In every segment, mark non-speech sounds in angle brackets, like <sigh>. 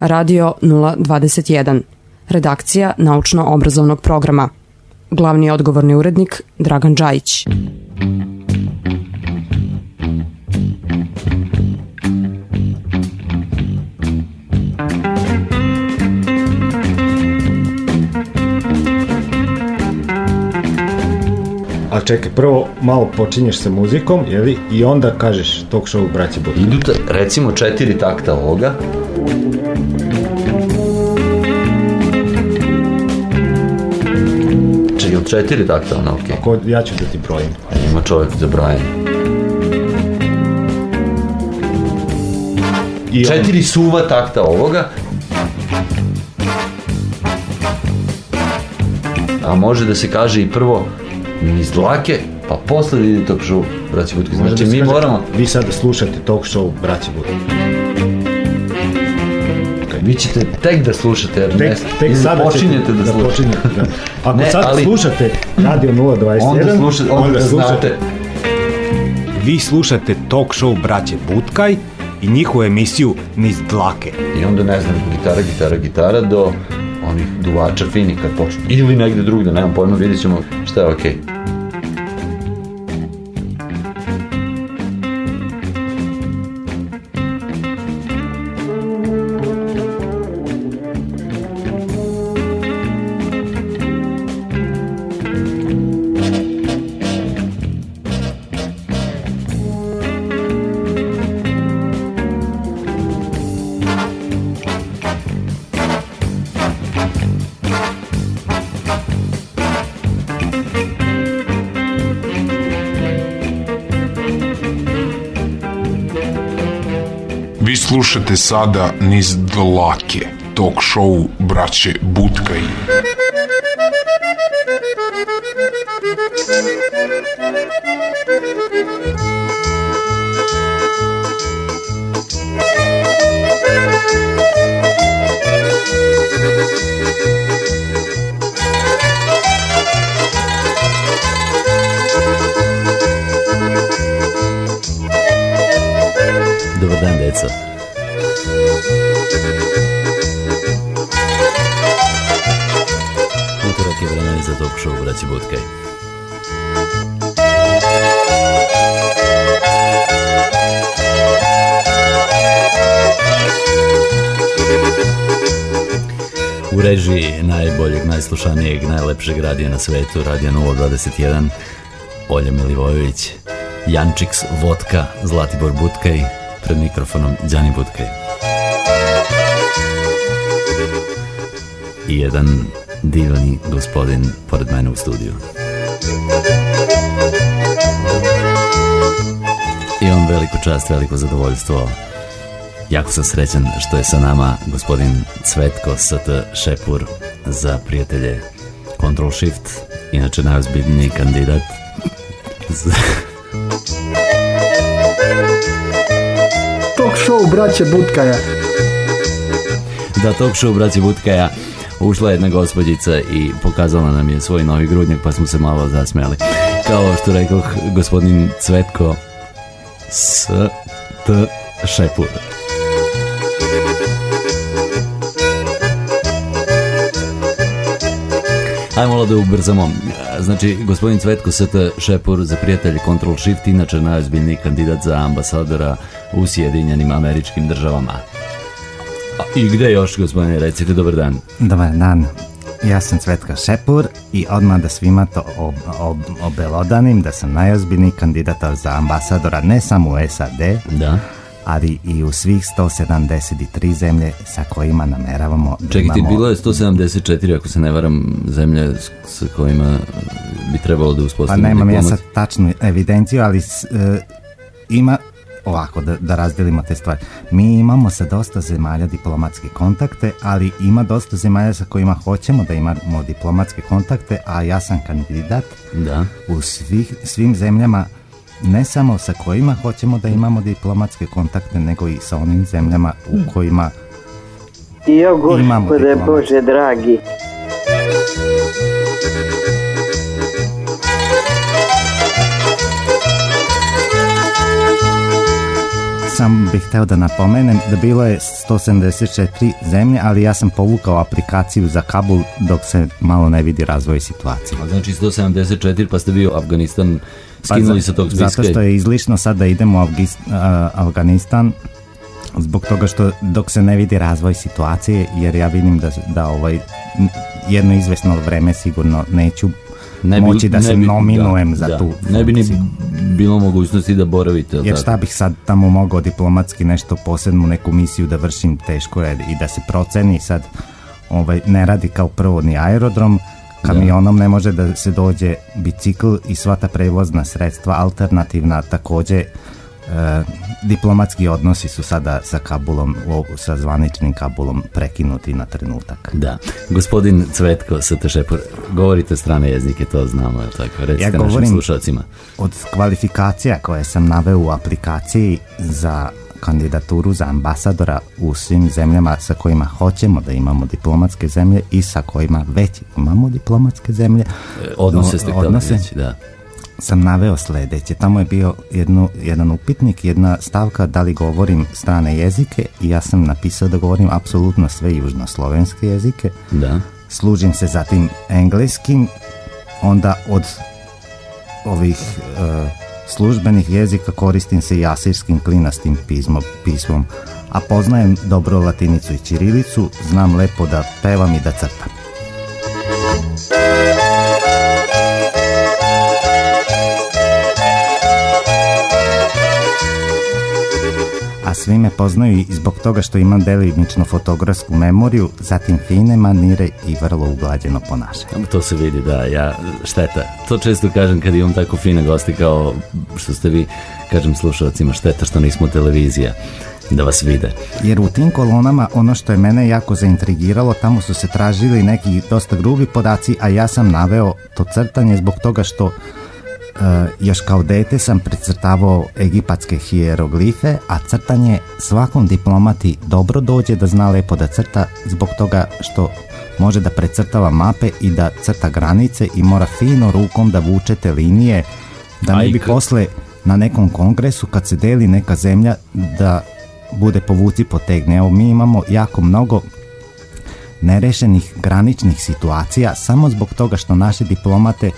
Radio 021. Redakcija naučno-obrazovnog programa. Glavni odgovorni urednik Dragan Đajić. A čekaj, prvo malo počinješ sa muzikom, jeli, i onda kažeš talk show braći Budka. Idu recimo četiri takta ovoga. Četiri takta, ono, okej. Ko, ja ću da ti brojim. Ima čovjek za brojanje. I on- Četiri suva takta ovoga. A može da se kaže i prvo niz dlake, pa posle ide talk show, braći. Može Znači da mi kaže, moramo, Vi sada slušate talk show braći Budka. vi ćete tek da slušate, jer Tek, ne, tek sada počinjete ćete da slušate. počinjete, da. <laughs> Ako Ne, sad ali- slušate Radio 021, Onda slušate, onda, da znate. Vi slušate talk show braće Butkaj i njihovu emisiju Niz dlake. I onda ne znam, gitara, gitara, gitara do onih duvača fini kad počnu. Ili negde drugde, nemam pojma, vidjet ćemo šta je okej. Vi slušate sada niz dlake, talk show braće Butkaj. Dobar dan, deco. Utorak je vremena za talk show, braći. U režiji najboljeg, najslušanijeg, najlepšeg radija na svetu, Radio 021, Olja Milivojević, Jančiks Vodka, Zlatibor Butkaj, pred mikrofonom Đani Butkaj. I jedan divni gospodin pored mene u studiju. Imam veliku čast, veliko zadovoljstvo. Jako sam srećan što je sa nama gospodin Cvetko ST Šepur za prijatelje Control Shift, inače najozbiljniji kandidat za, Talk show braće Butkaja. da talk show braći Butkaja ušla je jedna gospođica i pokazala nam je svoj novi grudnjak pa smo se malo zasmijali. Kao što rekoh gospodin Cvetko S T Šepur. Ajmo da ubrzamo. Znači, gospodin Cvetko ST Šepur za prijatelje Control Shift, inače najozbiljniji kandidat za ambasadora u Sjedinjenim američkim državama. I gde još, gospodine, recite dobar dan. Dobar dan. Ja sam Cvetka Šepur i odmah da svima to ob, ob, obelodanim da sam najozbiljniji kandidat za ambasadora ne samo u SAD, Da. ali i u svih 173 zemlje sa kojima nameravamo Čekajte, imamo... bilo je 174, ako se ne varam, zemlje s, s kojima bi trebalo da Pa uspostavimo nemam ja diplomat- sad tačnu evidenciju, ali s- e, ima ovako da, da razdelimo te stvari. Mi imamo sa dosta zemalja diplomatske kontakte, ali ima dosta zemalja sa kojima hoćemo da imamo diplomatske kontakte, a ja sam kandidat Da. u svih, svim zemljama ne samo sa kojima hoćemo da imamo diplomatske kontakte, nego i sa onim zemljama u kojima Jo, Imamo. Bože dragi. Samo bih htio da napomenem da bilo je 174 zemlje, ali ja sam povukao aplikaciju za Kabul dok se malo ne vidi razvoj situacije. A Znači 174 pa ste bio Afganistan skinuli za- sa tog spiska. Zato što je izlišno sad da idemo u Afgis- Afganistan zbog toga što dok se ne vidi razvoj situacije jer ja vidim da, da ovaj jedno izvesno vreme sigurno neću Ne bi- moći da ne se bi- nominujem da, za da. tu Ne bi ni funkciju. bilo mogućnosti da boravite. Jer šta bih sad tamo mogao diplomatski nešto posebnu neku misiju da vršim teško je i da se proceni sad ovaj, ne radi kao prvo ni aerodrom kamionom ne može da se dođe bicikl i sva ta prevozna sredstva alternativna također e, diplomatski odnosi su sada sa Kabulom sa zvaničnim Kabulom prekinuti na trenutak Da. Gospodin Cvetko Satešepor, govorite strane jezike, to znamo, jel tako? Recite Ja našim govorim- slušalcima. od kvalifikacija koje sam naveo u aplikaciji za kandidaturu za ambasadora u svim zemljama sa kojima hoćemo da imamo diplomatske zemlje i sa kojima već imamo diplomatske zemlje. E, Odnose ste Odnose. reći, da. Sam naveo sljedeće. Tamo je bio jednu, jedan upitnik, jedna stavka da li govorim strane jezike i ja sam napisao da govorim apsolutno sve južnoslovenske jezike. Da. Služim se zatim engleskim, onda od ovih e, službenih jezika koristim se i asirskim klinastim pismom, pismom, a poznajem dobro latinicu i ćirilicu, znam lepo da pevam i da crtam. Svi me poznaju i zbog toga što imam delimično fotografsku memoriju, zatim fine manire i vrlo uglađeno ponašanje. To se vidi, da, ja, šteta. To često kažem kad imam tako fine gosti kao što ste vi, kažem slušalcima, šteta što nismo televizija da vas vide. Jer u tim kolonama ono što je mene jako zaintrigiralo, tamo su se tražili neki dosta grubi podaci, a ja sam naveo to crtanje zbog toga što još kao dete sam precrtavao egipatske hieroglife, a crtanje svakom diplomati dobro dođe da zna lepo da crta zbog toga što može da precrtava mape i da crta granice i mora fino rukom da vučete linije da ne bi posle na nekom kongresu kad se deli neka zemlja da bude povuci potegne. Evo mi imamo jako mnogo nerešenih graničnih situacija samo zbog toga što naše diplomate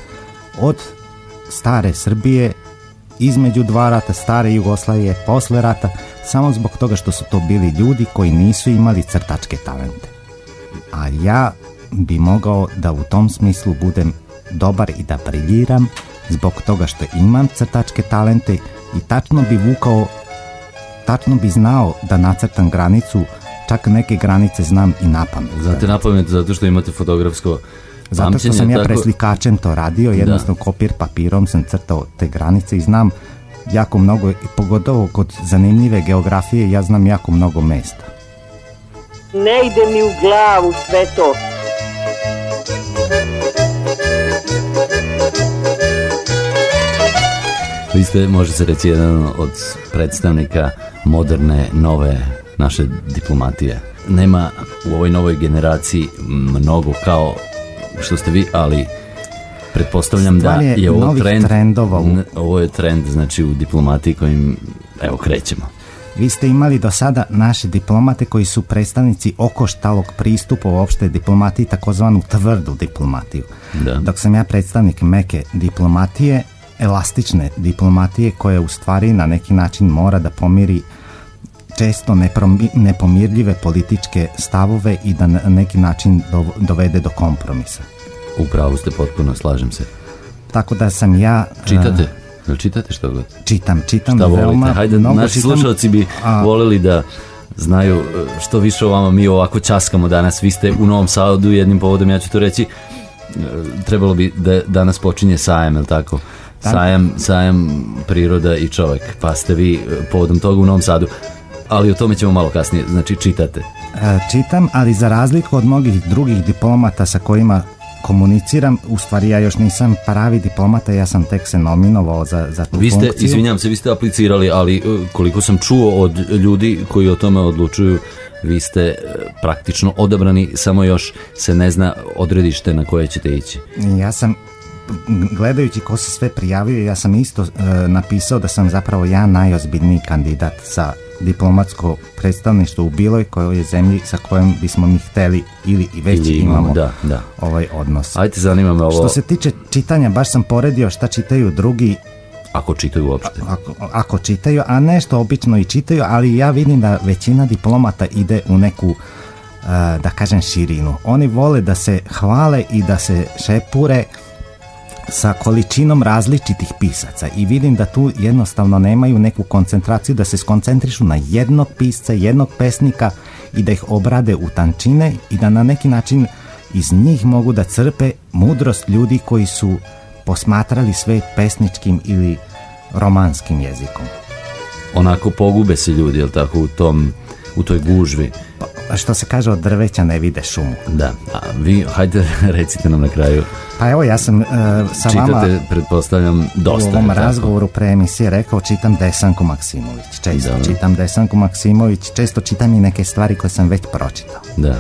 od stare Srbije između dva rata, stare Jugoslavije, posle rata, samo zbog toga što su to bili ljudi koji nisu imali crtačke talente. A ja bi mogao da u tom smislu budem dobar i da briljiram zbog toga što imam crtačke talente i tačno bi vukao tačno bi znao da nacrtam granicu, čak neke granice znam i na pamet. Znate zato što imate fotografsko Zato što sam ja tako- preslikačem to radio, jednostavno kopir papirom sam crtao te granice i znam jako mnogo, i pogotovo kod zanimljive geografije, ja znam jako mnogo mesta. Ne ide mi u glavu sve to. Vi ste, može se reći, jedan od predstavnika moderne, nove naše diplomatije. Nema u ovoj novoj generaciji mnogo kao što ste vi, ali pretpostavljam da je je ovo trend, trendova u- ovo je trend znači u diplomatiji kojim evo krećemo. Vi ste imali do sada naše diplomate koji su predstavnici okoštalog pristupa uopšte diplomatiji, takozvanu tvrdu diplomatiju. Da. Dok sam ja predstavnik meke diplomatije, elastične diplomatije koja u stvari na neki način mora da pomiri često nepomirljive političke stavove i da na neki način dov- dovede do kompromisa. U pravu ste potpuno, slažem se. Tako da sam ja... Čitate? e, Jel čitate što god? čitam, čitam Šta volite? veoma Hajde, naši čitam, slušalci bi a- voleli da znaju e, što više o vama mi ovako časkamo danas. Vi ste u Novom Sadu jednim povodom, ja ću to reći, e, trebalo bi da danas počinje sajem, jel tako? Sajam, sajam priroda i čovjek, pa ste vi povodom toga u Novom Sadu. Ali o tome ćemo malo kasnije, znači čitate. E, čitam, ali za razliku od mnogih drugih diplomata sa kojima komuniciram, u stvari ja još nisam pravi diplomata, ja sam tek se nominovao za, za tu Vi ste, funkciju. izvinjam se, vi ste aplicirali, ali e, koliko sam čuo od ljudi koji o tome odlučuju, vi ste e, praktično odabrani, samo još se ne zna odredište na koje ćete ići. Ja sam gledajući ko se sve prijavio, ja sam isto e, napisao da sam zapravo ja najozbiljniji kandidat za diplomatsko predstavništvo u bilo kojoj zemlji sa kojom bismo mi hteli ili i već Ili imamo, imamo, da, da. ovaj odnos. Ajde, zanima me ovo, Što se tiče čitanja, baš sam poredio šta čitaju drugi ako čitaju uopšte. ako, ako čitaju, a nešto obično i čitaju, ali ja vidim da većina diplomata ide u neku e, da kažem širinu. Oni vole da se hvale i da se šepure sa količinom različitih pisaca i vidim da tu jednostavno nemaju neku koncentraciju da se skoncentrišu na jednog pisca, jednog pesnika i da ih obrade u tančine i da na neki način iz njih mogu da crpe mudrost ljudi koji su posmatrali svet pesničkim ili romanskim jezikom. Onako pogube se ljudi, jel tako, u tom, u toj gužvi. Pa, što se kaže od drveća ne vide šumu. Da, a vi, hajde, <laughs> recite nam na kraju, Pa evo ja sam e, sa vama čitate, pretpostavljam, dosta. u ovom razgovoru pre emisije rekao čitam Desanku Maksimović. Često Dobro. čitam Desanku Maksimović, često čitam i neke stvari koje sam već pročitao. Da,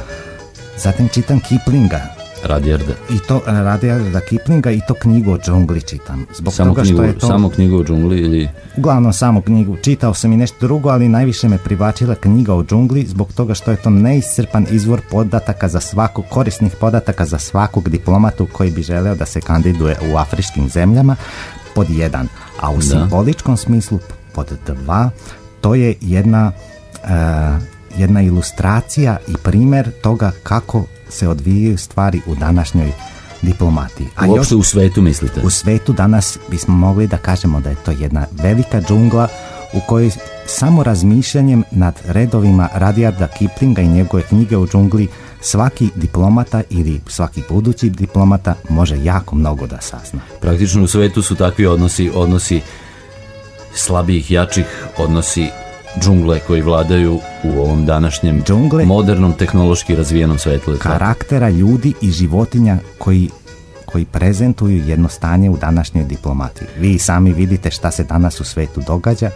Zatim čitam Kiplinga Radjerda. i to e, Radijada Kiplinga i to knjigu o džungli čitam. Zbog Samo toga knjigu, što je to samo knjigu o džungli ili... uglavnom samo knjigu. Čitao sam i nešto drugo, ali najviše me privlačila knjiga o džungli zbog toga što je to neiscrpan izvor podataka za svakog, korisnih podataka za svakog diplomatu koji bi želeo da se kandiduje u afričkim zemljama pod jedan. A u simboličkom smislu pod dva, to je jedna, e, jedna ilustracija i primjer toga kako se odvijaju stvari u današnjoj diplomatiji. A još Uopšte u svetu mislite? u svetu danas bismo mogli da kažemo da je to jedna velika džungla u kojoj samo razmišljanjem nad redovima Radijarda Kiplinga i njegove knjige u džungli svaki diplomata ili svaki budući diplomata može jako mnogo da sazna. Praktično u svetu su takvi odnosi, odnosi slabijih, jačih, odnosi džungle koji vladaju u ovom današnjem Džungle? modernom, tehnološki razvijenom svetu. Karaktera ljudi i životinja koji koji prezentuju jedno stanje u današnjoj diplomatiji. Vi sami vidite šta se danas u svetu događa,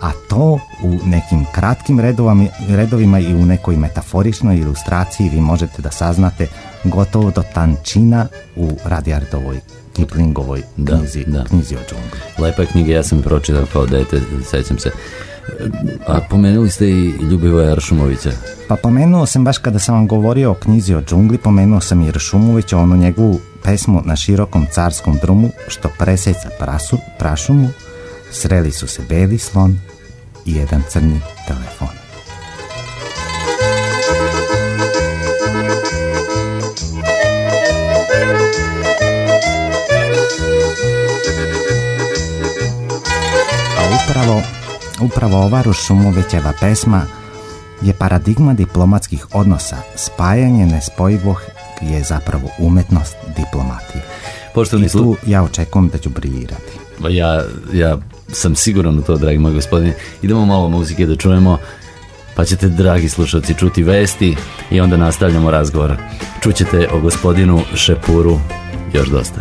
a to u nekim kratkim redovama, redovima i u nekoj metaforičnoj ilustraciji vi možete da saznate gotovo do tančina u Radijardovoj Kiplingovoj Da, knjizi, da. knjizi o džungli. Lepa je knjiga, ja sam pročitao kao dete, sećam se. A pomenuli ste i Ljubivoja Aršumovića. Pa pomenuo sam baš kada sam vam govorio o knjizi o džungli, pomenuo sam i Ršumovića, onu njegovu pesmu na širokom carskom drumu, što preseca prasu, prašumu, sreli su se beli slon i jedan crni telefon. Upravo, upravo ova Rušumovićeva pesma je paradigma diplomatskih odnosa. Spajanje nespojivog je zapravo umetnost diplomatije. Poštovani I tu ja očekujem da ću briljirati. Pa Ja, ja sam siguran u to, dragi moj gospodine. Idemo malo muzike da čujemo, pa ćete, dragi slušalci, čuti vesti i onda nastavljamo razgovor. Čućete o gospodinu Šepuru još dosta.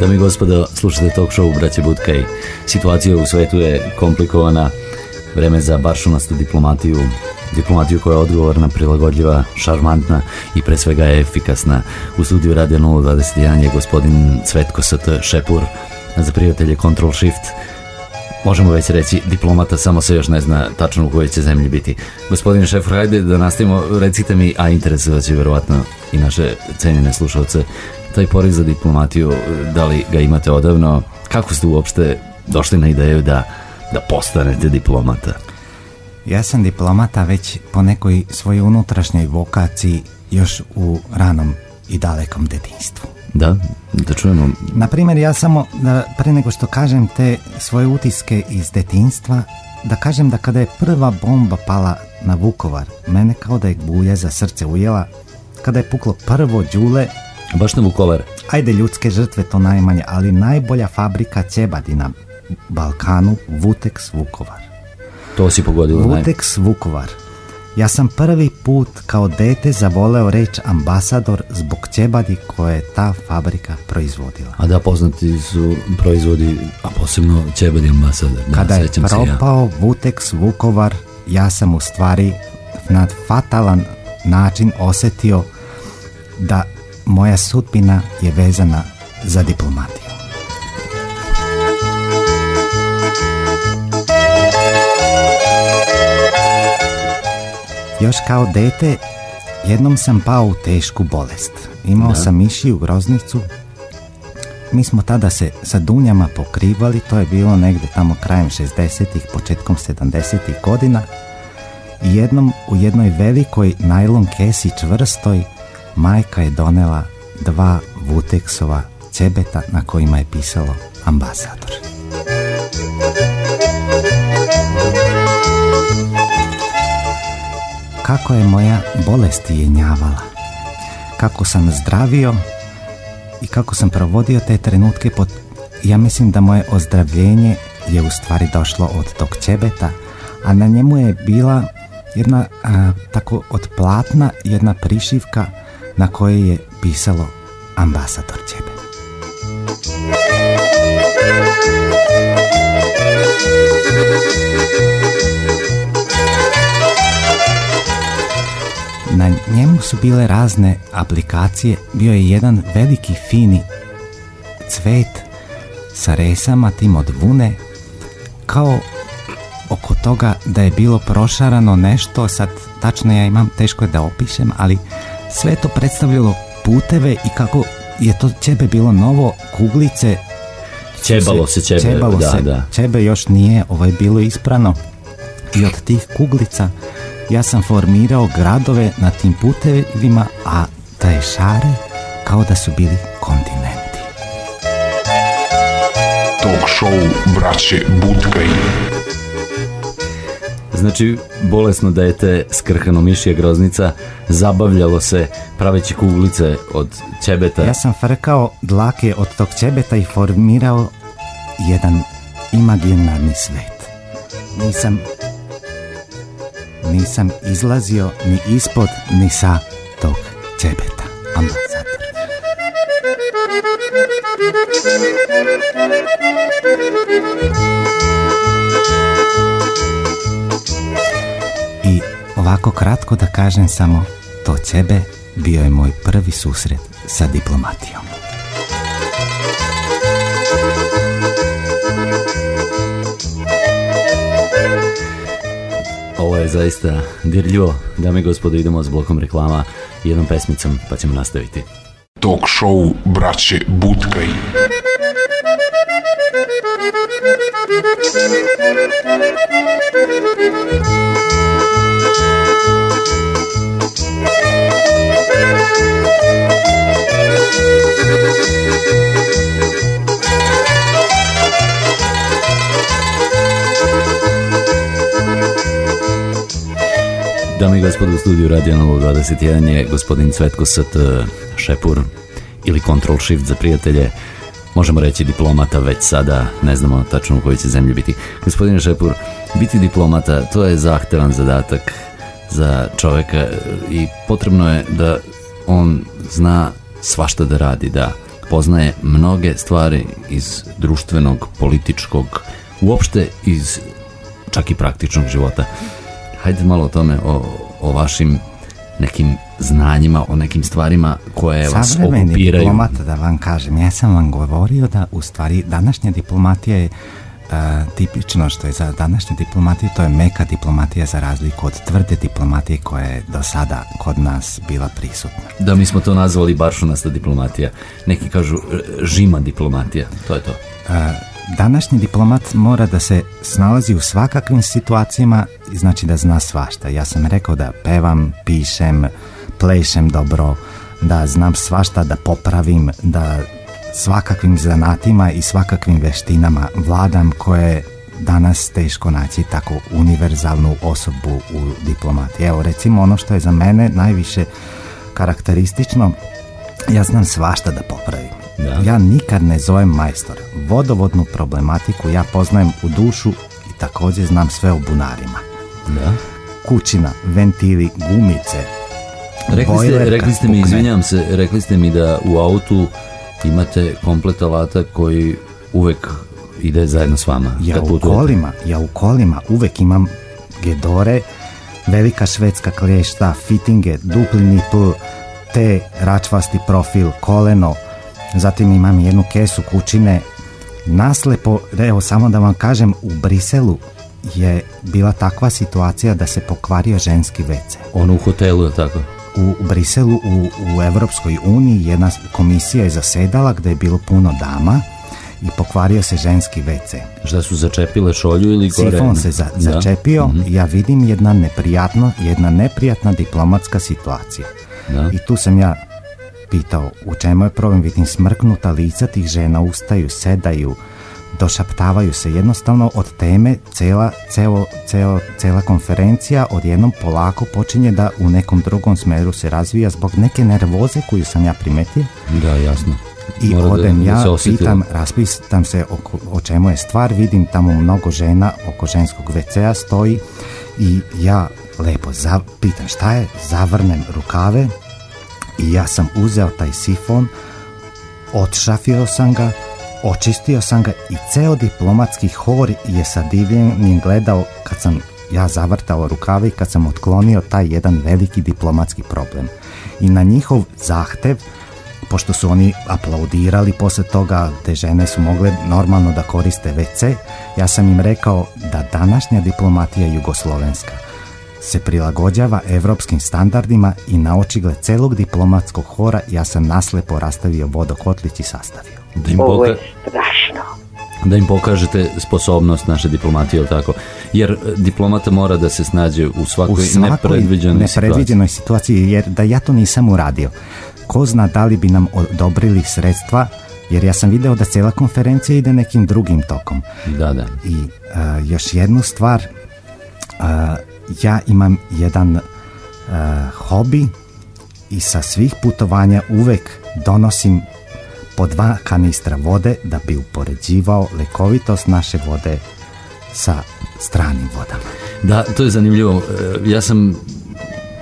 Dame i gospodo, slušate talk show Braće Butkaj. Situacija u svetu je komplikovana. Vreme za baršunastu diplomatiju. Diplomatiju koja je odgovorna, prilagodljiva, šarmantna i pre svega je efikasna. U studiju Radio 021 je gospodin Cvetko St. Šepur, za prijatelje Control Shift. Možemo već reći diplomata, samo se još ne zna tačno u kojoj će zemlji biti. Gospodine Šefur, hajde da nastavimo, recite mi, a interesovat će verovatno i naše cenjene slušalce, taj poriv za diplomatiju, da li ga imate odavno, kako ste uopšte došli na ideju da, da postanete diplomata? Ja sam diplomata već po nekoj svojoj unutrašnjoj vokaciji još u ranom i dalekom detinstvu. Da, da čujemo. Na primjer, ja samo, da, pre nego što kažem te svoje utiske iz detinstva, da kažem da kada je prva bomba pala na Vukovar, mene kao da je bulja za srce ujela, kada je puklo prvo đule, Baš na Vukovar. ajde ljudske žrtve to najmanje, ali najbolja fabrika ćebadi na Balkanu, Vutex Vukovar. To si pogodila. naj- Vuteks Vukovar. Ja sam prvi put kao dete zavoleo reč ambasador zbog ćebadi koje je ta fabrika proizvodila. A da, poznati su proizvodi, a posebno Čebadi ambasador. Da, Kada je se ja. propao Vuteks Vukovar, ja sam u stvari na fatalan način osjetio da moja sudbina je vezana za diplomatiju. Još kao dete jednom sam pao u tešku bolest. Imao sam mišiju groznicu. Mi smo tada se sa dunjama pokrivali, to je bilo negdje tamo krajem 60-ih, početkom 70-ih godina. I jednom u jednoj velikoj najlon kesi čvrstoj majka je donela dva vuteksova ćebeta na kojima je pisalo ambasador. Kako je moja bolest jenjavala, kako sam zdravio i kako sam provodio te trenutke pod... Ja mislim da moje ozdravljenje je u stvari došlo od tog ćebeta, a na njemu je bila jedna a, tako od platna jedna prišivka na kojoj je pisalo ambasador ćebe. Na njemu su bile razne aplikacije, bio je jedan veliki fini cvet sa resama tim od vune, kao oko toga da je bilo prošarano nešto, sad tačno ja imam, teško je da opišem, ali sve to predstavljalo puteve i kako je to ćebe bilo novo, kuglice, Ćebalo se ćebe, Ćebalo da, se. da. Ćebe još nije ovaj, bilo isprano. I od tih kuglica ja sam formirao gradove na tim putevima, a te šare kao da su bili kontinenti. Talk show braće Budkaj. Znači, bolesno dete, skrhano mišija groznica, zabavljalo se praveći kuglice od ćebeta. Ja sam frkao dlake od tog ćebeta i formirao jedan imaginarni svet. Nisam nisam izlazio ni ispod ni sa tog ćebeta. Ambasador. I ovako kratko da kažem samo to ćebe bio je moj prvi susret sa diplomatijom. Je zaista dirljivo. Dame i gospodo, idemo s blokom reklama i jednom pesmicom, pa ćemo nastaviti. Talk show braće Budkaj. <laughs> Dame i gospodo, u studiju Radio Novo 21 je gospodin Cvetko St. Šepur ili Control Shift za prijatelje. Možemo reći diplomata već sada, ne znamo tačno u kojoj će zemlji biti. Gospodine Šepur, biti diplomata to je zahtevan zadatak za čoveka i potrebno je da on zna svašta da radi, da poznaje mnoge stvari iz društvenog, političkog, uopšte iz čak i praktičnog života. Hajde malo o tome, o, o vašim nekim znanjima, o nekim stvarima koje vas Savremeni okupiraju. diplomata, da vam kažem, ja sam vam govorio da u stvari današnja diplomatija je e, tipično što je za današnje diplomatije, to je meka diplomatija za razliku od tvrde diplomatije koja je do sada kod nas bila prisutna. Da, mi smo to nazvali baršunasta diplomatija. Neki kažu e, žima diplomatija. To je to. E, današnji diplomat mora da se snalazi u svakakvim situacijama, znači da zna svašta. Ja sam rekao da pevam, pišem, plešem dobro, da znam svašta da popravim, da svakakvim zanatima i svakakvim veštinama vladam koje je danas teško naći tako univerzalnu osobu u diplomatiji. Evo recimo ono što je za mene najviše karakteristično, ja znam svašta da popravim. Da. Ja nikad ne zovem majstor. Vodovodnu problematiku ja poznajem u dušu i također znam sve o bunarima. Da. Kućina, ventili, gumice, Rekli ste, bojlerka, rekli ste mi, pukne. izvinjam se, rekli ste mi da u autu imate komplet alata koji uvek ide zajedno s vama. Ja u kolima, ja u kolima uvek imam gedore, velika švedska klješta, fitinge, dupli nipl, te račvasti profil, koleno, zatim imam jednu kesu kućine, naslepo, evo samo da vam kažem, u Briselu je bila takva situacija da se pokvario ženski WC. Ono u hotelu, je tako? U Briselu, u, u Europskoj uniji, jedna komisija je zasedala gdje je bilo puno dama i pokvario se ženski WC. Šta su začepile šolju ili gore? Sifon se za, začepio Mhm. ja vidim jedna neprijatno, jedna neprijatna diplomatska situacija. Da. I tu sam ja pitao u čemu je problem, vidim smrknuta lica tih žena, ustaju, sedaju, došaptavaju se. Jednostavno od teme cela, celo, celo, cela konferencija odjednom polako počinje da u nekom drugom smeru se razvija zbog neke nervoze koju sam ja primetio. Da, jasno. i Mora da- odem da ja, osjetilo. pitam, raspitam se oko, o čemu je stvar, vidim tamo mnogo žena oko ženskog WC-a stoji i ja lepo za, pitam šta je, zavrnem rukave i ja sam uzeo taj sifon, odšafio sam ga, očistio sam ga i ceo diplomatski hor je sa divljenjem gledao kad sam ja zavrtao rukave i kad sam otklonio taj jedan veliki diplomatski problem. I na njihov zahtev pošto su oni aplaudirali posle toga, te žene su mogle normalno da koriste WC, ja sam im rekao da današnja diplomatija jugoslovenska se prilagođava evropskim standardima i na očigled celog diplomatskog hora ja sam naslepo rastavio vodokotlić i sastavio. Da im, Ovo je poka- strašno. da im pokažete sposobnost naše diplomatije, jel tako? Jer e, diplomata mora da se snađe u svakoj, U svakoj nepredviđenoj situaciji. nepredviđenoj situaciji, jer da ja to nisam uradio, ko zna da li bi nam odobrili sredstva, jer ja sam video da cijela konferencija ide nekim drugim tokom. Da, da. I a, još jednu stvar, a, ja imam jedan a, hobi i sa svih putovanja uvek donosim po dva kanistra vode da bi upoređivao lekovitost naše vode sa stranim vodama. Da, to je zanimljivo. E, Ja sam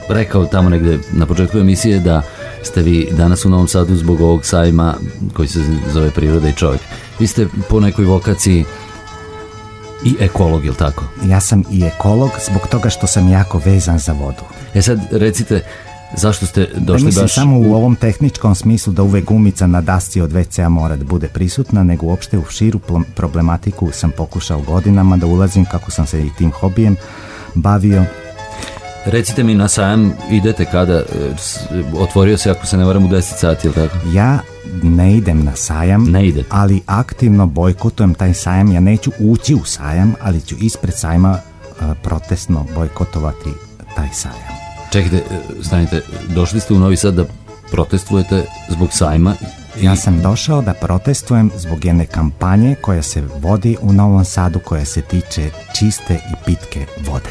rekao tamo negde na početku emisije da ste vi danas u Novom Sadu zbog ovog sajma koji se zove Priroda i čovjek. Vi ste po nekoj vokaciji i ekolog, jel tako? Ja sam i ekolog zbog toga što sam jako vezan za vodu. E sad recite, zašto ste došli mislim baš... samo u ovom tehničkom smislu da uvek gumica na dasci od WC-a mora da bude prisutna, nego uopšte u širu problematiku sam pokušao godinama da ulazim kako sam se i tim hobijem bavio. Recite mi na sajam idete kada e, otvorio se ako se ne varam u 10 sati, jel tako? Ja ne idem na sajam, Ne idete. ali aktivno bojkotujem taj sajam. Ja neću ući u sajam, ali ću ispred sajma a, protestno bojkotovati taj sajam. Čekajte, e, stanite, došli ste u Novi Sad da protestujete zbog sajma i Ja sam došao da protestujem zbog jedne kampanje koja se vodi u Novom Sadu koja se tiče čiste i pitke vode.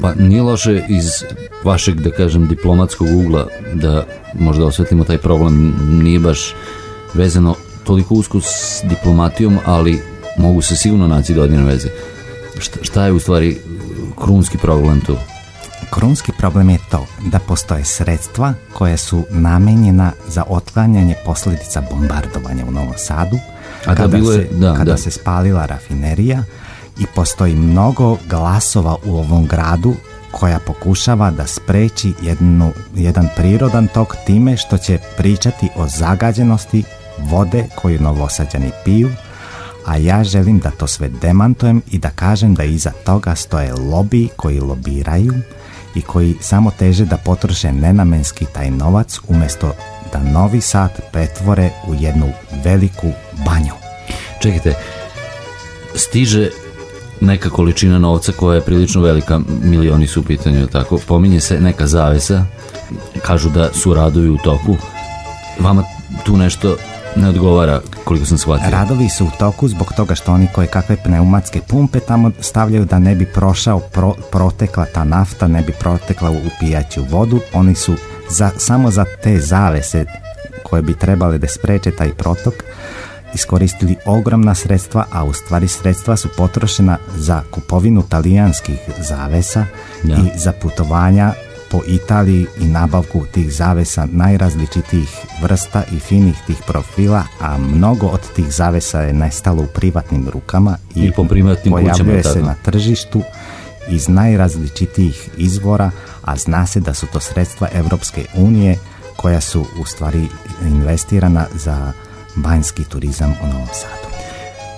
Pa nije loše iz vašeg, da kažem, diplomatskog ugla da možda osvetlimo taj problem. Nije baš vezano toliko usko s diplomatijom, ali mogu se sigurno naći dodirne veze. Šta, šta je u stvari krunski problem tu? Krunski problem je to da postoje sredstva koja su namenjena za otklanjanje posljedica bombardovanja u Novom Sadu, A da, kada, bilo je- se, da, kada da. se spalila rafinerija i postoji mnogo glasova u ovom gradu koja pokušava da spreči jednu, jedan prirodan tok time što će pričati o zagađenosti vode koju novosađani piju, a ja želim da to sve demantujem i da kažem da iza toga stoje lobiji koji lobiraju i koji samo teže da potroše nenamenski taj novac umjesto da Novi Sad pretvore u jednu veliku banju. Čekajte, stiže neka količina novca koja je prilično velika, milioni su u pitanju, tako? Pominje se neka zavesa, kažu da su radovi u toku. Vama tu nešto ne odgovara, koliko sam shvatio. Radovi su u toku zbog toga što oni koje kakve pneumatske pumpe tamo stavljaju da ne bi prošao pro- protekla ta nafta, ne bi protekla u pijaću vodu. Oni su za, samo za te zavese koje bi trebale da spreče taj protok iskoristili ogromna sredstva, a u stvari sredstva su potrošena za kupovinu talijanskih zavesa Da. i za putovanja po Italiji i nabavku tih zavesa najrazličitijih vrsta i finih tih profila, a mnogo od tih zavesa je nestalo u privatnim rukama I po privatnim kućama, pojavljuje se na tržištu iz najrazličitijih izvora, a zna se da su to sredstva Europske unije koja su u stvari investirana za banjski turizam u Novom Sadu.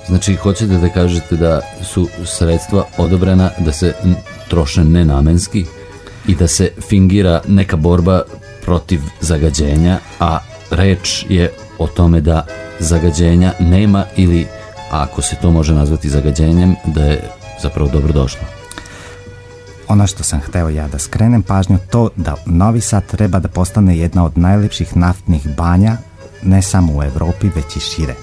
Znači, hoćete da kažete da su sredstva odobrena da se troše nenamenski i da se fingira neka borba protiv zagađenja, a reč je o tome da zagađenja nema ili ako se to može nazvati zagađenjem, da je zapravo dobro došlo. Ono što sam hteo ja da skrenem pažnju, to da Novi Sad treba da postane jedna od najlepših naftnih banja, ne samo u Europi, već i šire.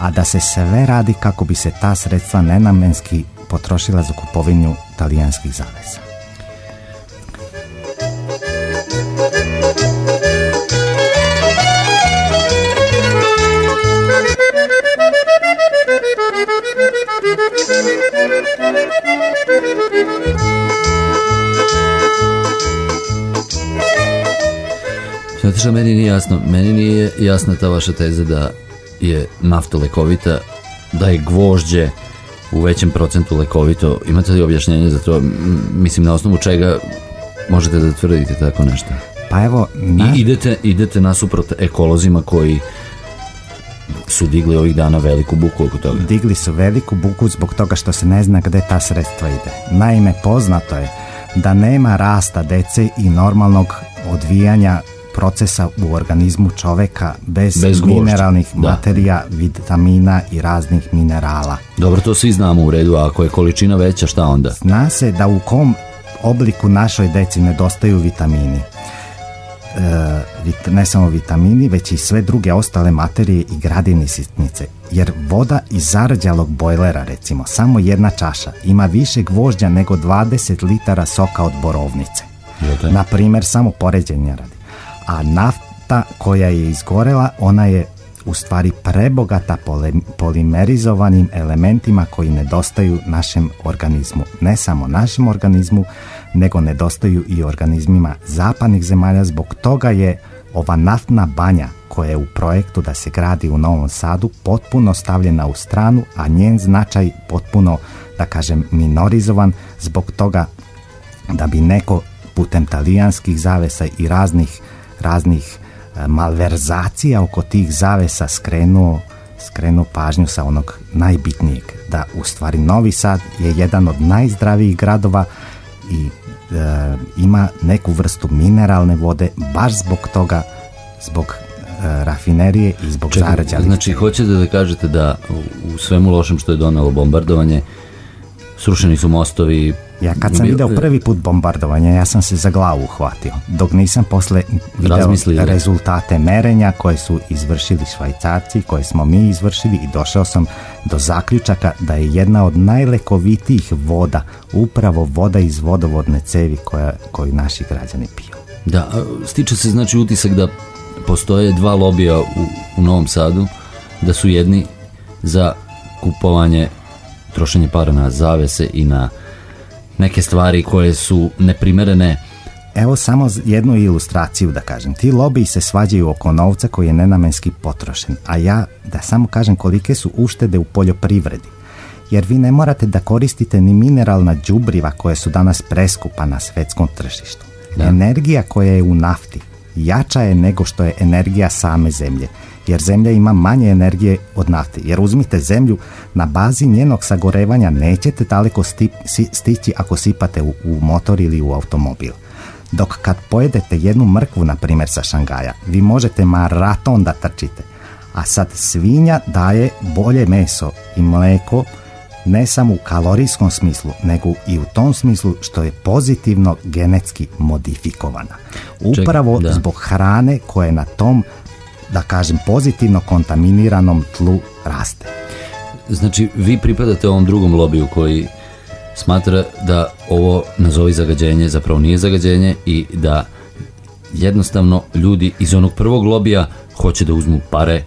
A da se sve radi kako bi se ta sredstva nenamenski potrošila za kupovinu talijanskih zavesa. Znate što meni nije jasno? Meni nije jasna ta vaša teza da je nafta lekovita, da je gvožđe u većem procentu lekovito. Imate li objašnjenje za to? Mislim, na osnovu čega možete da tvrdite tako nešto? Pa evo, na, I idete, idete nasuprot ekolozima koji su digli ovih dana veliku buku oko toga. digli su veliku buku zbog toga što se ne zna gde ta sredstva ide. Naime, poznato je da nema rasta dece i normalnog odvijanja procesa u organizmu čoveka bez, Bez mineralnih da. materija, vitamina i raznih minerala. Dobro, to svi znamo u redu, a ako je količina veća, šta onda? Zna se da u kom obliku našoj deci nedostaju vitamini. E, ne samo vitamini, već i sve druge ostale materije i gradivne sitnice. Jer voda iz zarađalog bojlera, recimo, samo jedna čaša, ima više gvožđa nego 20 litara soka od borovnice. Na primjer, samo poređenja radi. A nafta koja je izgorela, ona je u stvari prebogata polimerizovanim elementima koji nedostaju našem organizmu. Ne samo našem organizmu, nego nedostaju i organizmima zapadnih zemalja. Zbog toga je ova naftna banja koja je u projektu da se gradi u Novom Sadu potpuno stavljena u stranu, a njen značaj potpuno, da kažem, minorizovan zbog toga da bi neko putem talijanskih zavesa i raznih raznih e, malverzacija oko tih zavesa skrenuo skrenuo pažnju sa onog najbitnijeg da u stvari Novi Sad je jedan od najzdravijih gradova i e, ima neku vrstu mineralne vode baš zbog toga zbog e, rafinerije i zbog Čekaj, zarađalih znači, hoćete da kažete da u- u svemu lošem što je donelo bombardovanje, srušeni su mostovi, Ja kad sam video prvi put bombardovanje, ja sam se za glavu uhvatio, dok nisam posle video Razmislili. rezultate merenja koje su izvršili švajcarci, koje smo mi izvršili i došao sam do zaključaka da je jedna od najlekovitijih voda upravo voda iz vodovodne cevi koja, koju naši građani piju. Da, stiče se znači utisak da postoje dva lobija u, u Novom Sadu, da su jedni za kupovanje, trošenje para na zavese i na neke stvari koje su neprimerene. Evo samo jednu ilustraciju da kažem. Ti lobiji se svađaju oko novca koji je nenamenski potrošen, a ja da samo kažem kolike su uštede u poljoprivredi. Jer vi ne morate da koristite ni mineralna đubriva koje su danas preskupa na svetskom tržištu. Energija koja je u nafti jača je nego što je energija same zemlje, jer zemlja ima manje energije od nafte. Jer uzmite zemlju, na bazi njenog sagorevanja nećete daleko sti- si- stići ako sipate u, u motor ili u automobil. Dok kad pojedete jednu mrkvu, na primjer sa Šangaja, vi možete maraton da trčite. A sad svinja daje bolje meso i mleko ne samo u kalorijskom smislu, nego i u tom smislu što je pozitivno genetski modifikovana. Upravo da. zbog hrane koja je na tom, da kažem, pozitivno kontaminiranom tlu raste. Znači, vi pripadate ovom drugom lobiju koji smatra da ovo nazovi zagađenje zapravo nije zagađenje i da jednostavno ljudi iz onog prvog lobija hoće da uzmu pare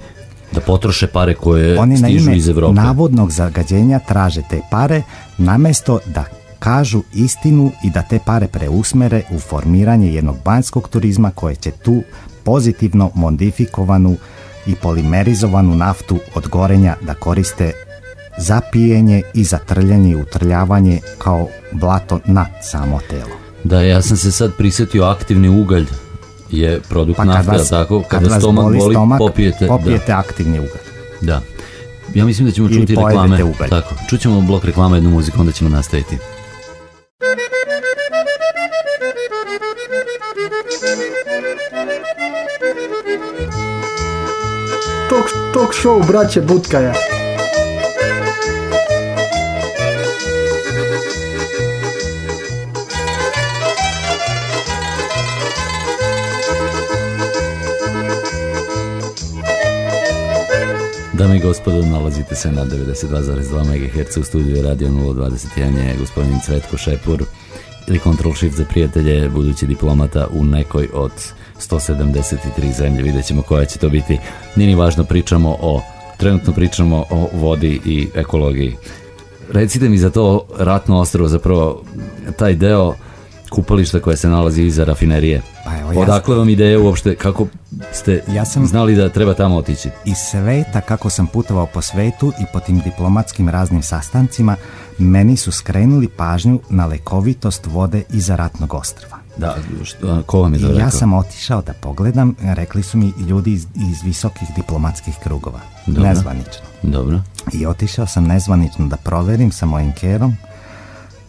Da potroše pare koje Oni na stižu ime iz Evrope. navodnog zagađenja traže te pare namesto da kažu istinu i da te pare preusmere u formiranje jednog banjskog turizma koje će tu pozitivno modifikovanu i polimerizovanu naftu od gorenja da koriste za pijenje i za trljanje i utrljavanje kao blato na samo telo. Da, ja sam se sad prisjetio aktivni ugalj je produkt Pa kad nafte, vas, tako? kad Kada vas stomak boli boli, stomak, popijete. popijete aktivni ugalj. Da, da. Ja mislim da ćemo Ili čuti reklame. ugalj. Tako, čućemo blok reklama, jednu muziku, onda ćemo nastaviti. Talk, show braće Butkaja. Dame i gospodo, nalazite se na 92,2 MHz u studiju Radio 021 je gospodin Cvetko Šepur ili Control Shift za prijatelje, budući diplomata u nekoj od 173 zemlje. Vidjet ćemo koja će to biti. Nije ni važno, pričamo o, trenutno pričamo o vodi i ekologiji. Recite mi za to ratno ostrovo, zapravo taj deo kupališta koje se nalazi iza rafinerije. Pa evo, ja- Odakle vam ideje uopšte, kako ste Ja sam- znali da treba tamo otići? iz sveta kako sam putovao po svetu i po tim diplomatskim raznim sastancima, meni su skrenuli pažnju na lekovitost vode iza ratnog ostrva. Da, što, ko vam je to ja sam otišao da pogledam, rekli su mi ljudi iz, iz visokih diplomatskih krugova, Dobro. nezvanično. Dobro. I otišao sam nezvanično da proverim sa mojim kerom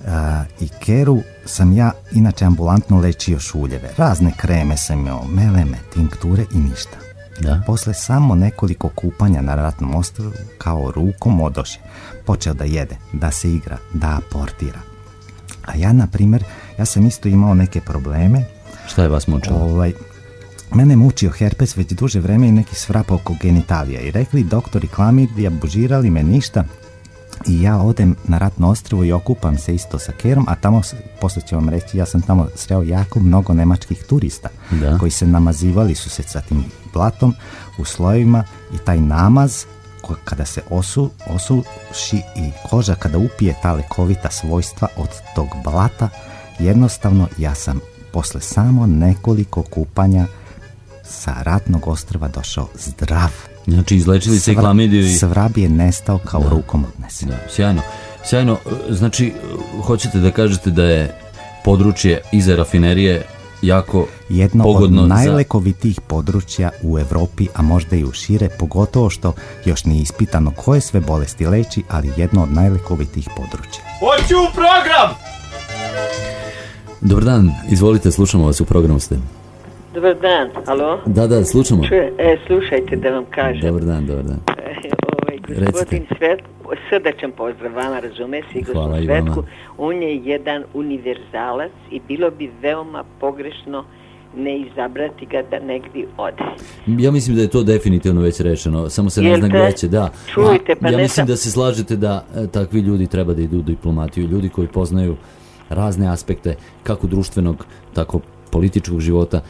a, i keru sam ja inače ambulantno lečio šuljeve. Razne kreme sam imao, meleme, tinkture i ništa. Da. Posle samo nekoliko kupanja na ratnom ostrovu, kao rukom odoše. Počeo da jede, da se igra, da aportira. A ja, na primjer, ja sam isto imao neke probleme. Šta je vas mučilo? Ovaj, mene mučio herpes već duže vreme i neki svrap oko genitalija. I rekli doktori klamidija, bužirali me ništa. I ja odem na ratno ostrovo i okupam se isto sa kerom, a tamo, poslije ću vam reći, ja sam tamo sreo jako mnogo nemačkih turista Da. koji se namazivali su se sa tim blatom u slojevima i taj namaz ko- kada se osu, osuši i koža kada upije ta lekovita svojstva od tog blata, jednostavno ja sam posle samo nekoliko kupanja sa ratnog ostrva došao zdrav. Znači, izlečili se klamidiju i... Svrab je nestao kao rukom odnesen. Da, sjajno. Sjajno, znači, hoćete da kažete da je područje iza rafinerije jako Jedno pogodno od za... najlekovitijih područja u Europi, a možda i u šire, pogotovo što još nije ispitano koje sve bolesti leči, ali jedno od najlekovitijih područja. Hoću u program! Dobar dan, izvolite, slušamo vas, u programu ste. Dobar dan, alo? Da, da, slušamo. Čuje, e, slušajte da vam kažem. Dobar dan, dobar dan. E, ovaj, gospodin. Svetko, srdačan pozdrav vama, razume se, i gospodin. Svetku, on je jedan univerzalac i bilo bi veoma pogrešno ne izabrati ga da negdje ode. Ja mislim da je to definitivno već rečeno, samo se ne zna gdje će, da. Čujte, pa ja ne mislim sam- da se slažete da e, takvi ljudi treba da idu u diplomatiju, ljudi koji poznaju razne aspekte kako društvenog, tako političkog života,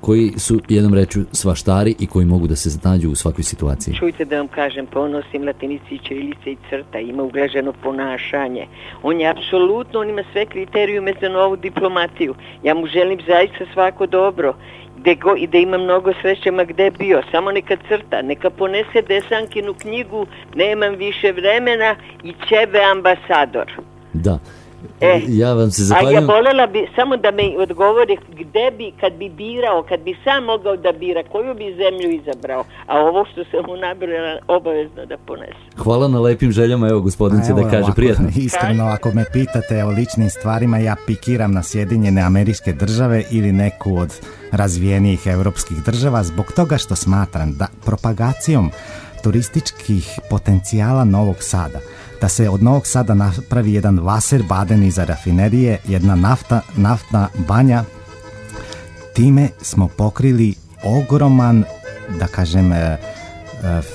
koji su jednom reču svaštari i koji mogu da se nađu u svakoj situaciji. Čujte da vam kažem, ponosim latinici i čirilice i crta, ima uglaženo ponašanje. On je apsolutno, on ima sve kriterijume za novu diplomatiju. Ja mu želim zaista svako dobro. Gde go, I da ima mnogo sreće, ma gde bio. Samo neka crta, neka ponese desankinu knjigu, nemam više vremena i ćebe ambasador. Da. E, ja vam se A ja zahvaljujem. voljela bi, samo da me odgovori gde bi, kad bi birao, kad bi sam mogao da bira, koju bi zemlju izabrao, a ovo što sam mu nabrala obavezno da ponese. Hvala na lepim željama, evo gospodin će da kaže ovako, prijatno. <laughs> Iskreno, ako me pitate o ličnim stvarima, ja pikiram na Sjedinjene američke države ili neku od razvijenijih europskih država zbog toga što smatram da propagacijom turističkih potencijala Novog Sada, da se od Novog Sada napravi jedan vaser baden iza rafinerije, jedna nafta, naftna banja, time smo pokrili ogroman, da kažem, e, e,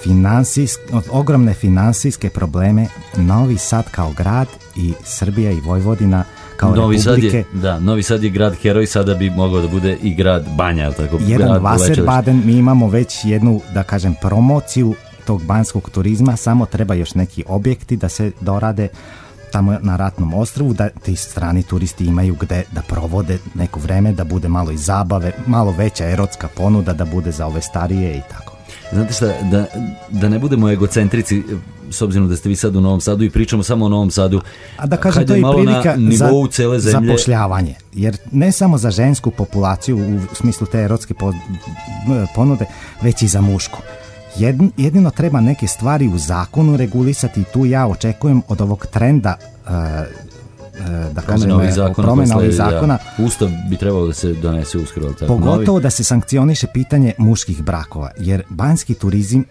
finansijsk, ogromne finansijske probleme Novi Sad kao grad i Srbija i Vojvodina kao Novi Sad republike. je, da, Novi Sad je grad heroj, sada bi mogao da bude i grad Banja, tako? Jedan grad Vaser lečilišta. Baden, mi imamo već jednu, da kažem, promociju tog banskog turizma, samo treba još neki objekti da se dorade tamo na ratnom ostrovu, da ti strani turisti imaju gde da provode neko vreme, da bude malo i zabave, malo veća erotska ponuda, da bude za ove starije i tako. Znate šta, da, da ne budemo egocentrici, s obzirom da ste vi sad u Novom Sadu i pričamo samo o Novom Sadu, A da kažem, to je prilika na nivou za cele zemlje. zapošljavanje. Jer ne samo za žensku populaciju u smislu te erotske po- ponude, već i za mušku. Jedino treba neke stvari u zakonu regulisati i tu ja očekujem od ovog trenda e, e, da kažem, promjena ovih zakona. promjena ovih zakona, Da, Ustav bi trebalo da se donese uskoro. Tako, Pogotovo novi. da se sankcioniše pitanje muških brakova, jer banski turizam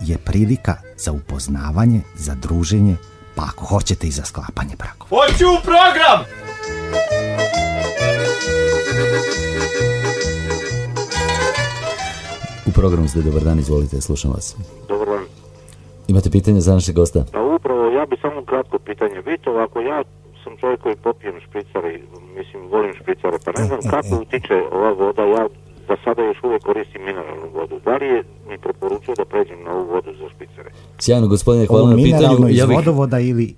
je prilika za upoznavanje, za druženje, pa ako hoćete i za sklapanje brakova. Hoću u program! Programu ste, dobar dan, izvolite, slušam vas. Dobar dan. Imate pitanje za našeg gosta? Pa upravo ja bi samo kratko pitanje. Vidite ovako, ja sam čovjek koji popijem špricare, mislim volim špricare, pa ne znam kako utiče ova voda, ja za sada još uvijek koristim mineralnu vodu. Da li je mi preporučio da pređem na ovu vodu za špricare? Sjajno, gospodine, hvala Ovo na pitanju. mineralno iz vodovoda ili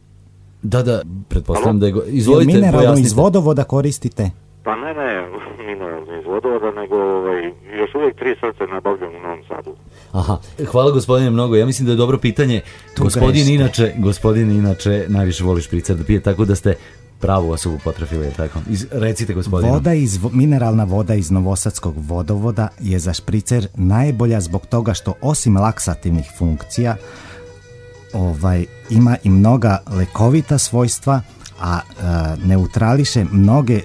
Da, da, pretpostavljam da je... Izvolite, mineralno pojasnite. iz vodovoda koristite? Pa ne, ne, <laughs> mineralno iz vodovoda, nego ovaj, još uvijek tri srce nabavljam u Novom Sadu. Aha, hvala gospodine mnogo. Ja mislim da je dobro pitanje. Tu gospodin grešite. inače, gospodin inače najviše voli špricer da pije, tako da ste pravu osobu potrafili, je tako? Iz, recite gospodinu. Voda iz, mineralna voda iz Novosadskog vodovoda je za špricer najbolja zbog toga što osim laksativnih funkcija ovaj, ima i mnoga lekovita svojstva, a e, neutrališe mnoge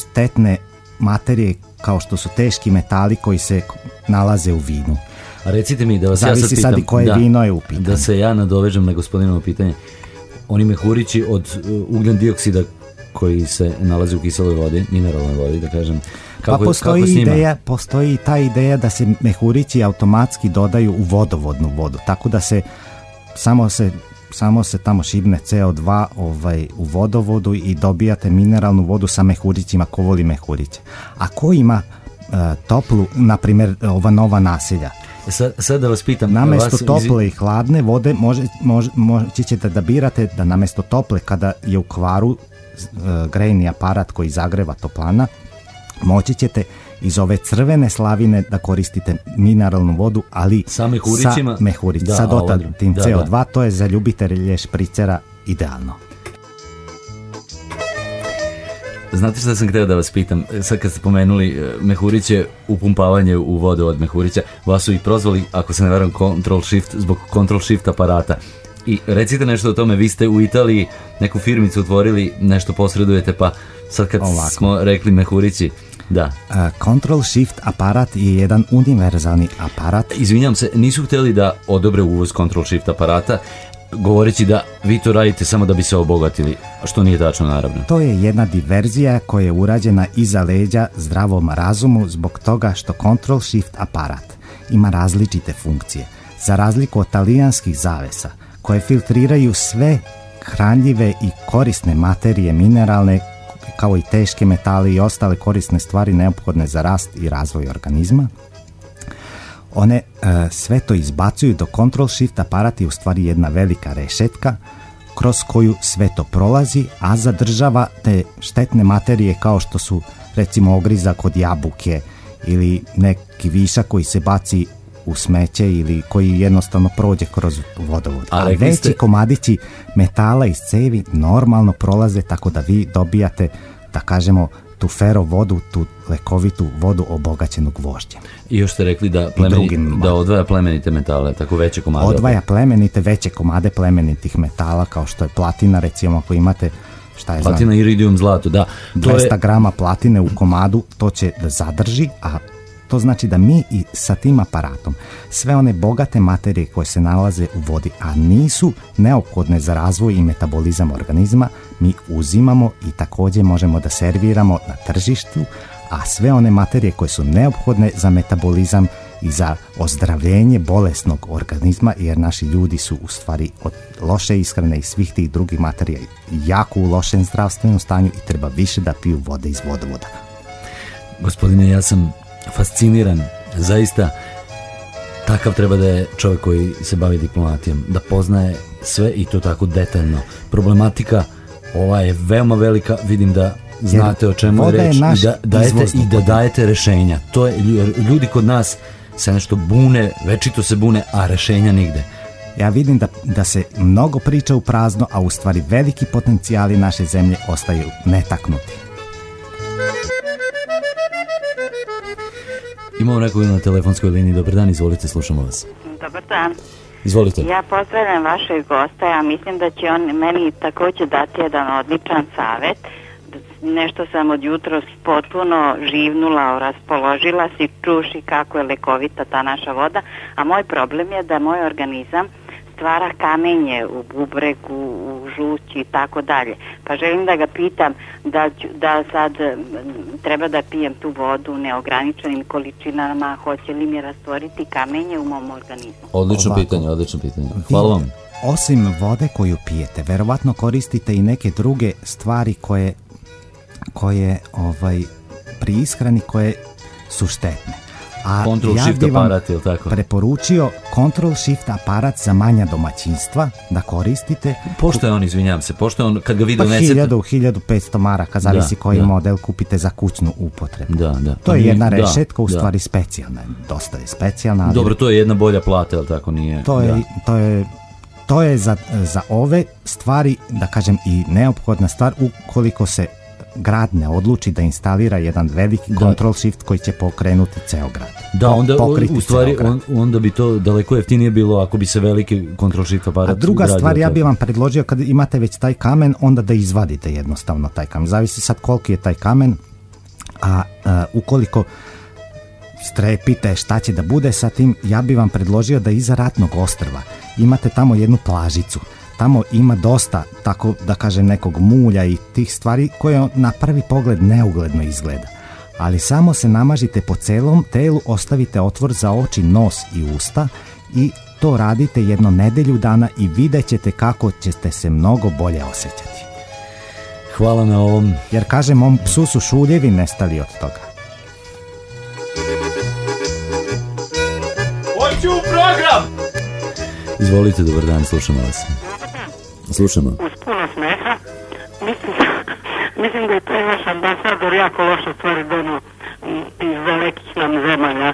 štetne materije kao što su teški metali koji se nalaze u vinu. A recite mi da vas ja Zavisi sad sad pitam. i koje da, vino je u pitanju. Da se ja nadovežem na gospodinovo pitanje. Oni mehurići od uh, ugljen dioksida koji se nalaze u kiseloj vodi, mineralnoj vodi, da kažem. Kako, pa postoji kako ideja, postoji ta ideja da se mehurići automatski dodaju u vodovodnu vodu, tako da se samo se samo se tamo šibne CO2 ovaj, u vodovodu i dobijate mineralnu vodu sa mehurićima ko voli mehuriće. A ko ima e, toplu, na primjer ova nova naselja, Sad, sad da vas pitam. Namesto vas, tople i hladne vode može, može, moći ćete da birate da namesto tople kada je u kvaru e, grejni aparat koji zagreva toplana, moći ćete iz ove crvene slavine da koristite mineralnu vodu, ali Sa mehurićima? sa mehurić, Da, sa a ovo dodatnim da, CO2, to je za ljubitelje špricera idealno. Znate šta sam htio da vas pitam? Sad kad ste pomenuli e, Mehuriće, upumpavanje u vodu od Mehurića, vas su i prozvali, ako se ne varam, control shift, zbog control shift aparata. I recite nešto o tome, vi ste u Italiji neku firmicu otvorili, nešto posredujete, pa sad kad Ovako. smo rekli Mehurići, da. Uh, Control Shift aparat je jedan univerzalni aparat Izvinjam se, nisu htjeli da odobre uvoz control shift aparata, govoreći da vi to radite samo da bi se obogatili, što nije tačno naravno. To je jedna diverzija koja je urađena iza leđa zdravom razumu zbog toga što Control Shift aparat ima različite funkcije. Za razliku od talijanskih zavesa koje filtriraju sve hranljive i korisne materije mineralne kao i teške metale i ostale korisne stvari neophodne za rast i razvoj organizma, one e, sve to izbacuju do control shift aparat je u stvari jedna velika rešetka kroz koju sve to prolazi, a zadržava te štetne materije kao što su recimo ogrizak od jabuke ili neki višak koji se baci u smeće ili koji jednostavno prođe kroz vodovod. A A, veći ste- komadići metala iz cevi normalno prolaze tako da vi dobijate, da kažemo, tu fero vodu, tu lekovitu vodu obogaćenu gvožđem. I još ste rekli da, plemeni, da odvaja plemenite metale, tako veće komade. odvaja plemenite, veće komade plemenitih metala kao što je platina recimo ako imate šta je Platina, iridium, zlato, da. To 200 je, grama platine u komadu to će da zadrži, a to znači da mi i sa tim aparatom sve one bogate materije koje se nalaze u vodi, a nisu neophodne za razvoj i metabolizam organizma, mi uzimamo i također možemo da serviramo na tržištu, a sve one materije koje su neophodne za metabolizam i za ozdravljenje bolesnog organizma, jer naši ljudi su u stvari od loše ishrane i svih tih drugih materija jako u lošem zdravstvenom stanju i treba više da piju vode iz vodovoda. gospodine, ja sam fasciniran, zaista, Takav treba da je čovjek koji se bavi diplomatijom, da poznaje sve i to tako detaljno. Problematika ova je veoma velika, vidim da znate o čemu je reč naš i da dajete, i da dajete rešenja. To je, lju- ljudi kod nas se nešto bune, večito se bune, a rešenja nigde. Ja vidim da, da se mnogo priča u prazno, a u stvari veliki potencijali naše zemlje ostaju netaknuti. Imamo nekog na telefonskoj liniji, dobar dan, izvolite, slušamo vas. Dobar dan. Izvolite. Ja pozdravljam vašeg gosta, ja mislim da će on meni takođe dati jedan odličan savet. Nešto sam od jutros potpuno živnula, raspoložila si, čuši kako je lekovita ta naša voda, a moj problem je da moj organizam stvara kamenje u bubregu, u žući i tako dalje. Pa želim da ga pitam da, ću- da sad treba da pijem tu vodu u neograničenim količinama, hoće li mi rastvoriti kamenje u mom organizmu? Odlično Ovako. pitanje, odlično pitanje. Hvala vam. Osim vode koju pijete, verovatno koristite i neke druge stvari koje, koje ovaj, pri ishrani koje su štetne. A Control ja shift aparat, jel tako? preporučio Control Shift aparat za manja domaćinstva da koristite. Pošto je on, izvinjam se, pošto je on, kad ga vi Pa donesete... 1000, 1500 maraka, zavisi Da, koji da. model kupite za kućnu upotrebu. Da, da. To je jedna da, rešetka, u da. stvari specijalna. Dosta je specijalna, ali Dobro, to je jedna bolja plata, jel tako, nije? to je, da. to je, to je za, za ove stvari, da kažem, i neophodna stvar ukoliko se grad ne odluči da instalira jedan veliki Da. control shift koji će pokrenuti ceo grad. Da, onda u stvari on, onda bi to daleko jeftinije bilo ako bi se veliki control shift aparat A druga stvar, ja bih vam predložio kad imate već taj kamen, onda da izvadite jednostavno taj kamen. Zavisi sad koliki je taj kamen, a, a, ukoliko strepite šta će da bude sa tim, ja bih vam predložio da iza ratnog ostrva imate tamo jednu plažicu. Tamo ima dosta, tako da kažem, nekog mulja i tih stvari koje na prvi pogled neugledno izgleda. Ali samo se namažite po celom telu, ostavite otvor za oči, nos i usta i to radite jedno nedelju dana i vidjet ćete kako ćete se mnogo bolje osjećati. Hvala na ovom. Jer kažem, mom psu su šuljevi nestali od toga. Hoću u program! Izvolite, dobar dan, slušamo vas. Slušamo. uz puno smeha. Mislim, <laughs> mislim da je taj vaš ambasador jako loše stvari donio mm, iz dalekih nam zemalja.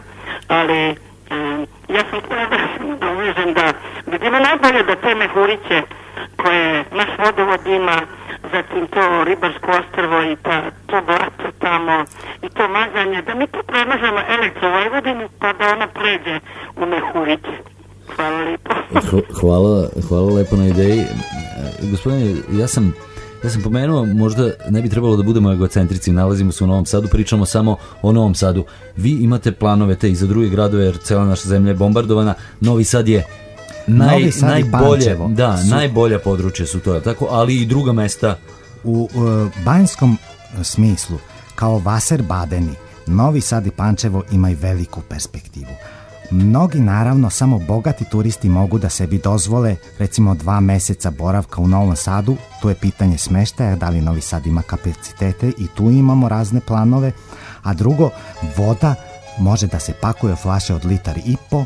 Ali ja sam da, uvižem da bi bilo najbolje da te mehuriće koje naš vodovod ima, zatim to ribarsko ostrvo i ta, to blato tamo i to mazanje, da mi to premažemo elektro Vojvodini pa da ona pređe u mehuriće. Hvala lijepo. Hvala, hvala lepo na ideji. E, Gospodine, ja sam ja sam pomenuo, možda ne bi trebalo da budemo egocentrici, nalazimo se u Novom Sadu, pričamo samo o Novom Sadu. Vi imate planove te i za druge gradove, jer cela naša zemlja je bombardovana. Novi Sad je naj, Novi Sad najbolje, da, su- najbolja područja su to, tako, ali i druga mesta. U e, banjskom smislu, kao Vaser Badeni, Novi Sad i Pančevo imaju veliku perspektivu. Mnogi naravno samo bogati turisti mogu da sebi dozvole recimo dva meseca boravka u Novom Sadu, tu je pitanje smeštaja, da li Novi Sad ima kapacitete i tu imamo razne planove, a drugo, voda može da se pakuje flaše od litar i po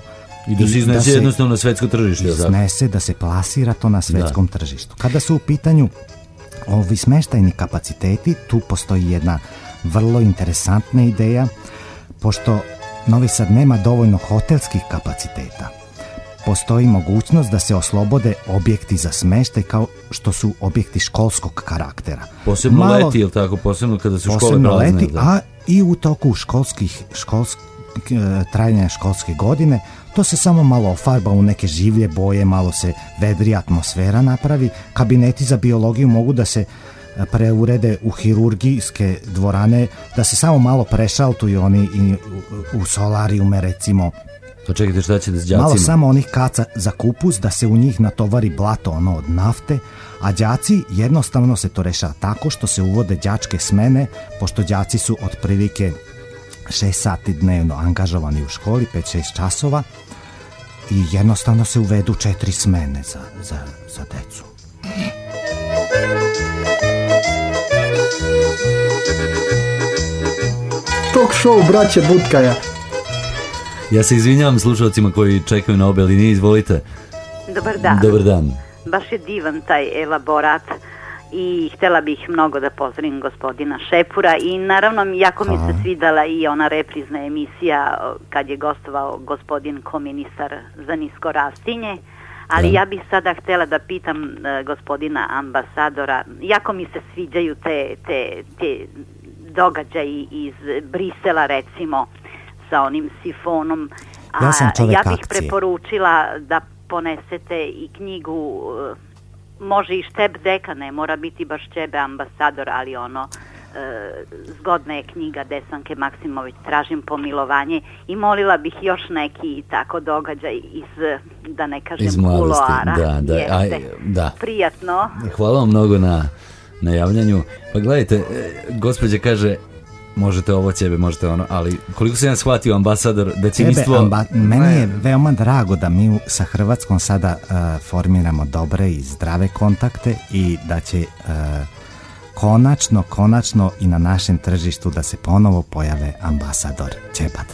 I da se iznese jednostavno na svetsko tržište, iznese da se plasira to na svetskom tržištu. Kada su u pitanju ovi smeštajni kapaciteti, tu postoji jedna vrlo interesantna ideja, pošto Novi Sad nema dovoljno hotelskih kapaciteta. Postoji mogućnost da se oslobode objekti za smeštaj kao što su objekti školskog karaktera. Posebno Malo- leti, jel tako, posebno kada su škole prazne. leti, da. a i u toku školskih, školsk, e, trajanja školske godine, to se samo malo ofarba u neke življe boje, malo se vedri atmosfera napravi. Kabineti za biologiju mogu da se preurede u hirurgijske dvorane, da se samo malo prešaltuju oni i u, solarijume recimo. To čekajte šta s đacima? Malo samo onih kaca za kupus da se u njih natovari blato ono od nafte, a đaci jednostavno se to rešava tako što se uvode đačke smene, pošto đaci su otprilike 6 sati dnevno angažovani u školi, 5-6 časova i jednostavno se uvedu četiri smene za, za, za decu. Show braće Butkaja. Ja se izvinjavam slušalcima koji čekaju na obe linije, izvolite. Dobar dan. Dobar dan. Baš je divan taj elaborat i htjela bih mnogo da pozdravim gospodina Šepura i naravno jako mi se svidala i ona reprizna emisija kad je gostovao gospodin koministar za nisko rastinje. Ali ja bih sada htjela da pitam e, gospodina ambasadora, jako mi se sviđaju te, te, te događaji iz Brisela recimo sa onim sifonom. Ja sam čovjek ja bih akcije. preporučila da ponesete i knjigu e, može i šteb deka, ne mora biti baš čebe ambasador, ali ono e, zgodna je knjiga Desanke Maksimović Tražim pomilovanje i molila bih još neki tako događaj iz, e, da ne kažem, Iz mladosti, kuloara. da, da, aj, da. Prijatno. Hvala vam mnogo na, na javljanju. Pa gledajte, e, gospođa kaže, možete ovo ćebe, možete ono, ali koliko sam ja shvatio ambasador Tebe, decinjstvo... amba- meni je veoma drago da mi sa Hrvatskom sada e, formiramo dobre i zdrave kontakte i da će e, konačno, konačno i na našem tržištu da se ponovo pojave ambasador Čebat.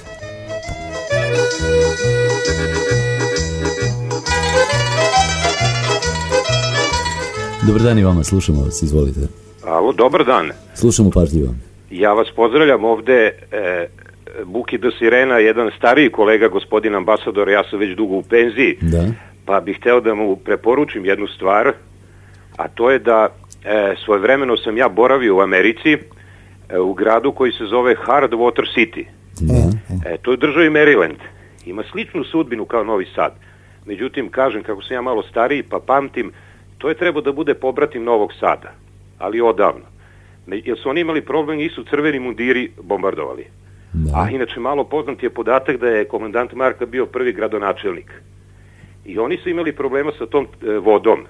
Dobar dan i vama, slušamo vas, izvolite. Alo, dobar dan. Slušamo pažljivo. Ja vas pozdravljam ovde, e, Buki do Sirena, jedan stariji kolega, gospodin ambasador, ja sam već dugo u penziji, Da. pa bih hteo da mu preporučim jednu stvar, a to je da e, svojevremeno sam ja boravio u Americi, e, u gradu koji se zove Hardwater City. E, to je državi Maryland. Ima sličnu sudbinu kao Novi Sad. Međutim, kažem, kako sam ja malo stariji, pa pamtim, to je trebao da bude pobratim Novog Sada, ali odavno. Jer su oni imali problem i su crveni mundiri bombardovali. A inače malo poznat je podatak da je komandant Marka bio prvi gradonačelnik. I oni su imali problema sa tom e, vodom,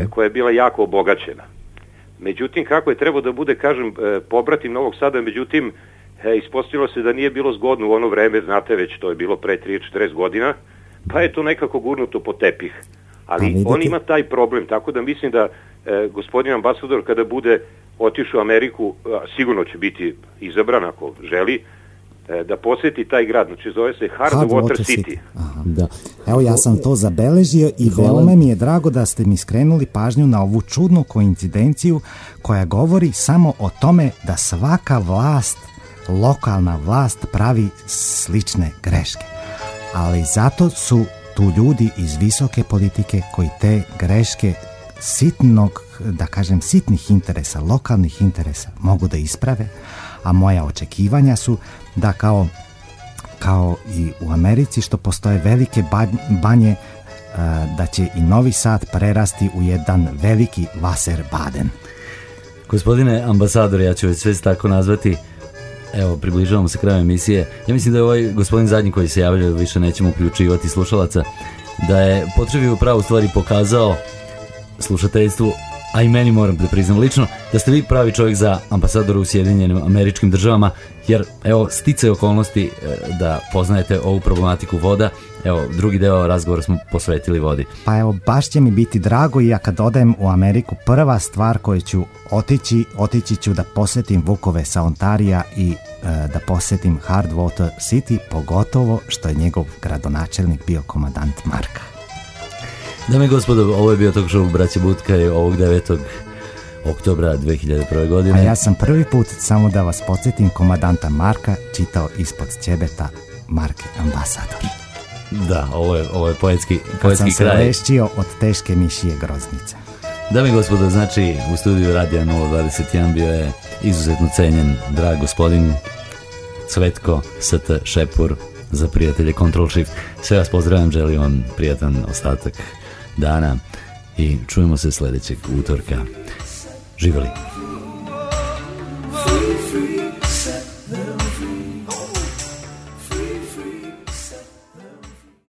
e, koja je bila jako obogaćena. Međutim, kako je trebao da bude, kažem, e, pobratim Novog Sada, međutim, e, ispostavilo se da nije bilo zgodno u ono vreme, znate već, to je bilo pre 30-40 godina, pa je to nekako gurnuto po tepih. Ali Pa vidite- on ima taj problem, tako da mislim da e, gospodin ambasador kada bude otišao u Ameriku, a, sigurno će biti izabran ako želi, e, da posjeti taj grad, znači zove se Hardwater Hardwater City. City. Da. Evo ja sam to zabeležio i veoma mi je drago da ste mi skrenuli pažnju na ovu čudnu koincidenciju koja govori samo o tome da svaka vlast, lokalna vlast pravi slične greške. Ali zato su tu ljudi iz visoke politike koji te greške sitnog, da kažem sitnih interesa, lokalnih interesa mogu da isprave, a moja očekivanja su da kao kao i u Americi što postoje velike ba- banje e, da će i Novi Sad prerasti u jedan veliki Wasserbaden. Gospodine ambasador, ja ću već sve tako nazvati. Evo, približavamo se kraju emisije. Ja mislim da je ovaj gospodin zadnji koji se javlja, više nećemo uključivati slušalaca, da je potrebi u pravu stvari pokazao slušateljstvu, a i meni moram da priznam lično, da ste vi pravi čovjek za ambasadora u Sjedinjenim američkim državama, jer evo, stice okolnosti e, da poznajete ovu problematiku voda, evo, drugi deo razgovora smo posvetili vodi. Pa evo, baš će mi biti drago i ja kad odem u Ameriku, prva stvar koju ću otići, otići ću da posjetim Vukove sa Ontarija i e, da posjetim Hardwater City, pogotovo što je njegov gradonačelnik bio komandant Marka. Dame i gospodo, ovo je bio tog show Braće Butka i ovog 9. oktobra 2001. godine. A ja sam prvi put, samo da vas podsjetim, komadanta Marka čitao ispod ćebeta Marke ambasador. Da, ovo je, ovo je poetski, Kad sam poetski se kraj. lešćio od teške mišije groznice. Dame i gospodo, znači u studiju Radija 021 bio je izuzetno cenjen drag gospodin Cvetko St. Šepur za prijatelje Control Shift. Sve vas pozdravljam, želim vam prijatan ostatak dana i čujemo se sljedećeg utorka. Živeli.